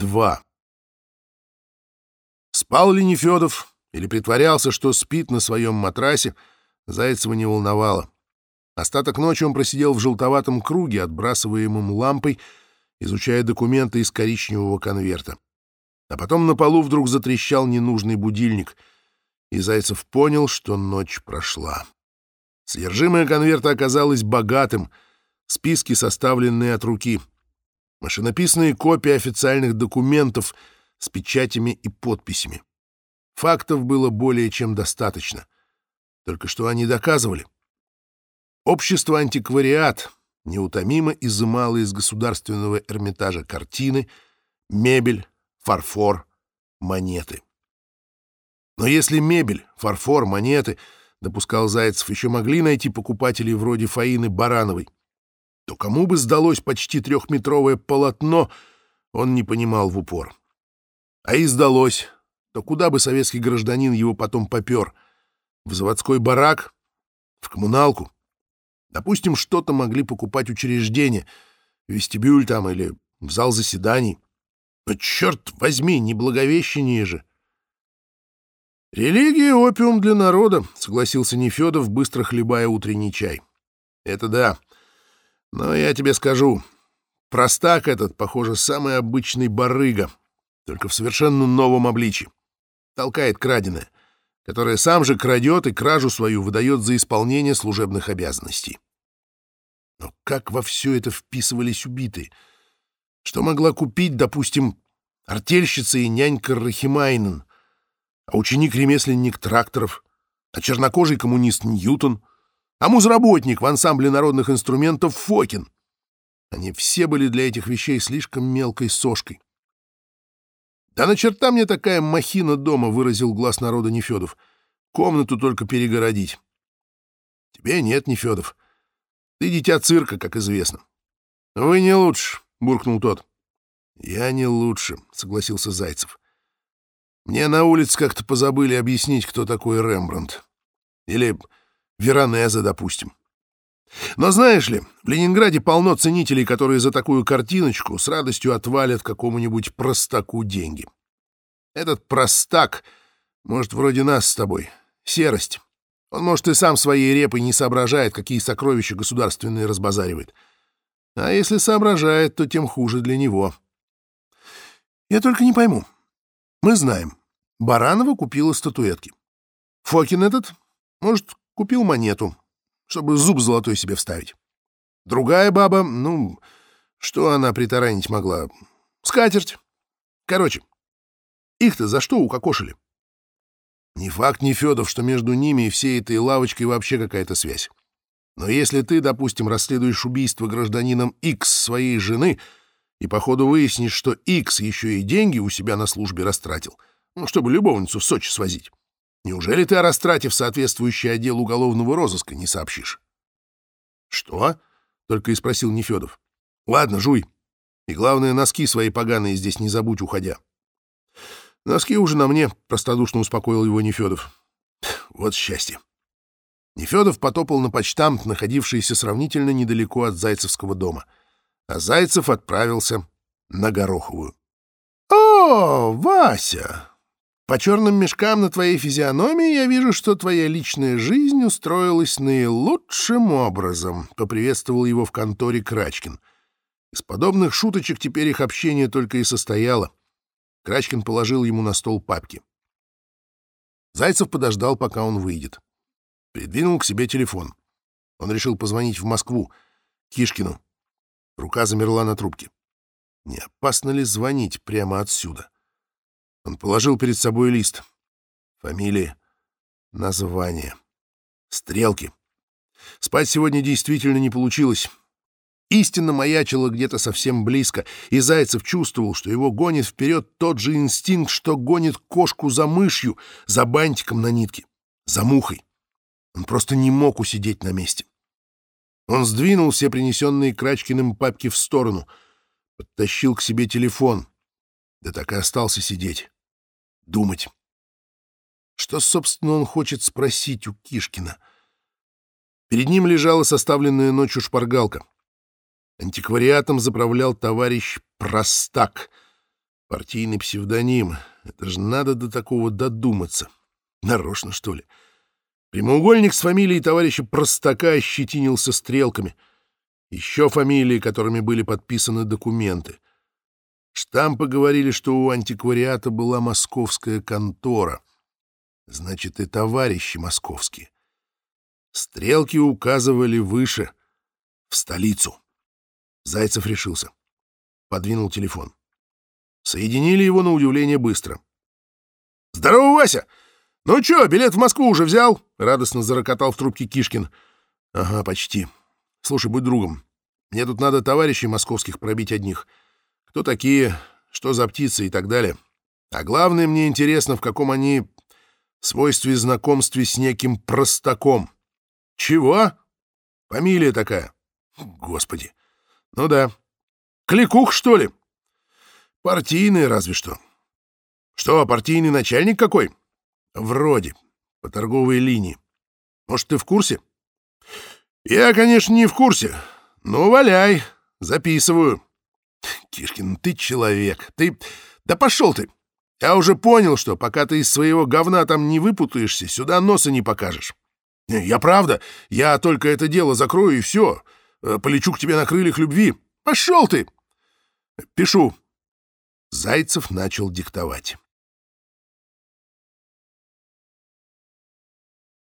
2. Спал ли Нефедов или притворялся, что спит на своем матрасе, Зайцева не волновало. Остаток ночи он просидел в желтоватом круге, отбрасываемом лампой, изучая документы из коричневого конверта. А потом на полу вдруг затрещал ненужный будильник, и Зайцев понял, что ночь прошла. Содержимое конверта оказалось богатым, списки, составленные от руки, машинописные копии официальных документов с печатями и подписями. Фактов было более чем достаточно. Только что они доказывали. Общество «Антиквариат» неутомимо изымало из государственного Эрмитажа картины, мебель, фарфор, монеты. Но если мебель, фарфор, монеты, допускал Зайцев, еще могли найти покупателей вроде Фаины Барановой, то кому бы сдалось почти трехметровое полотно, он не понимал в упор. А и сдалось, то куда бы советский гражданин его потом попер? В заводской барак? В коммуналку? Допустим, что-то могли покупать учреждения, вестибюль там или в зал заседаний. Но, черт возьми, не благовещение же. «Религия — опиум для народа», — согласился Нефедов, быстро хлебая утренний чай. «Это да. Но я тебе скажу, простак этот, похоже, самый обычный барыга, только в совершенно новом обличии. Толкает краденое, которое сам же крадет и кражу свою выдает за исполнение служебных обязанностей. Но как во все это вписывались убитые? Что могла купить, допустим, артельщица и нянька Рахимайнен, а ученик-ремесленник тракторов, а чернокожий коммунист Ньютон, а музработник в ансамбле народных инструментов Фокин. Они все были для этих вещей слишком мелкой сошкой. «Да на черта мне такая махина дома!» — выразил глаз народа Нефедов. «Комнату только перегородить». «Тебе нет, Нефедов. Ты дитя цирка, как известно». «Вы не лучше», — буркнул тот. «Я не лучше», — согласился Зайцев. «Мне на улице как-то позабыли объяснить, кто такой Рембрандт. Или Веронеза, допустим. Но знаешь ли, в Ленинграде полно ценителей, которые за такую картиночку с радостью отвалят какому-нибудь простаку деньги. Этот простак, может, вроде нас с тобой, серость. Он, может, и сам своей репой не соображает, какие сокровища государственные разбазаривает. А если соображает, то тем хуже для него. Я только не пойму. Мы знаем, Баранова купила статуэтки. Фокин этот, может, купил монету, чтобы зуб золотой себе вставить. Другая баба, ну, что она притаранить могла? Скатерть. Короче, их-то за что укокошили? Ни факт, ни Федов, что между ними и всей этой лавочкой вообще какая-то связь. Но если ты, допустим, расследуешь убийство гражданином X своей жены и по ходу выяснишь, что X еще и деньги у себя на службе растратил, ну, чтобы любовницу в Сочи свозить, неужели ты о растрате в соответствующий отдел уголовного розыска не сообщишь? — Что? — только и спросил Нефедов. — Ладно, жуй. И главное, носки свои поганые здесь не забудь, уходя. — Носки уже на мне, — простодушно успокоил его Нефедов. — Вот счастье. Нефедов потопал на почтамт, находившийся сравнительно недалеко от Зайцевского дома, а Зайцев отправился на Гороховую. «О, Вася! По черным мешкам на твоей физиономии я вижу, что твоя личная жизнь устроилась наилучшим образом», — поприветствовал его в конторе Крачкин. Из подобных шуточек теперь их общение только и состояло. Крачкин положил ему на стол папки. Зайцев подождал, пока он выйдет. Придвинул к себе телефон. Он решил позвонить в Москву, Кишкину. Рука замерла на трубке. Не опасно ли звонить прямо отсюда? Он положил перед собой лист. Фамилия, название, стрелки. Спать сегодня действительно не получилось. Истина маячила где-то совсем близко, и Зайцев чувствовал, что его гонит вперед тот же инстинкт, что гонит кошку за мышью, за бантиком на нитке, за мухой. Он просто не мог усидеть на месте. Он сдвинул все принесенные Крачкиным папки в сторону, подтащил к себе телефон, да так и остался сидеть, думать. Что, собственно, он хочет спросить у Кишкина? Перед ним лежала составленная ночью шпаргалка. Антиквариатом заправлял товарищ Простак, Партийный псевдоним. Это же надо до такого додуматься. Нарочно, что ли? Прямоугольник с фамилией товарища Простака ощетинился стрелками. Еще фамилии, которыми были подписаны документы. Штампы говорили, что у антиквариата была московская контора. Значит, и товарищи московские. Стрелки указывали выше, в столицу. Зайцев решился. Подвинул телефон. Соединили его на удивление быстро. «Здорово, Вася! Ну чё, билет в Москву уже взял?» — радостно зарокотал в трубке Кишкин. «Ага, почти. Слушай, будь другом. Мне тут надо товарищей московских пробить одних. Кто такие, что за птицы и так далее. А главное, мне интересно, в каком они свойстве знакомстве с неким простаком. Чего? Фамилия такая. Господи. Ну да. Кликух, что ли? Партийный разве что. Что, партийный начальник какой? Вроде. По торговой линии. Может, ты в курсе? Я, конечно, не в курсе. Ну, валяй. Записываю. Кишкин, ты человек. Ты... Да пошел ты. Я уже понял, что пока ты из своего говна там не выпутаешься, сюда носа не покажешь. Я правда. Я только это дело закрою, и все. Э, полечу к тебе на крыльях любви. Пошел ты! Пишу. Зайцев начал диктовать.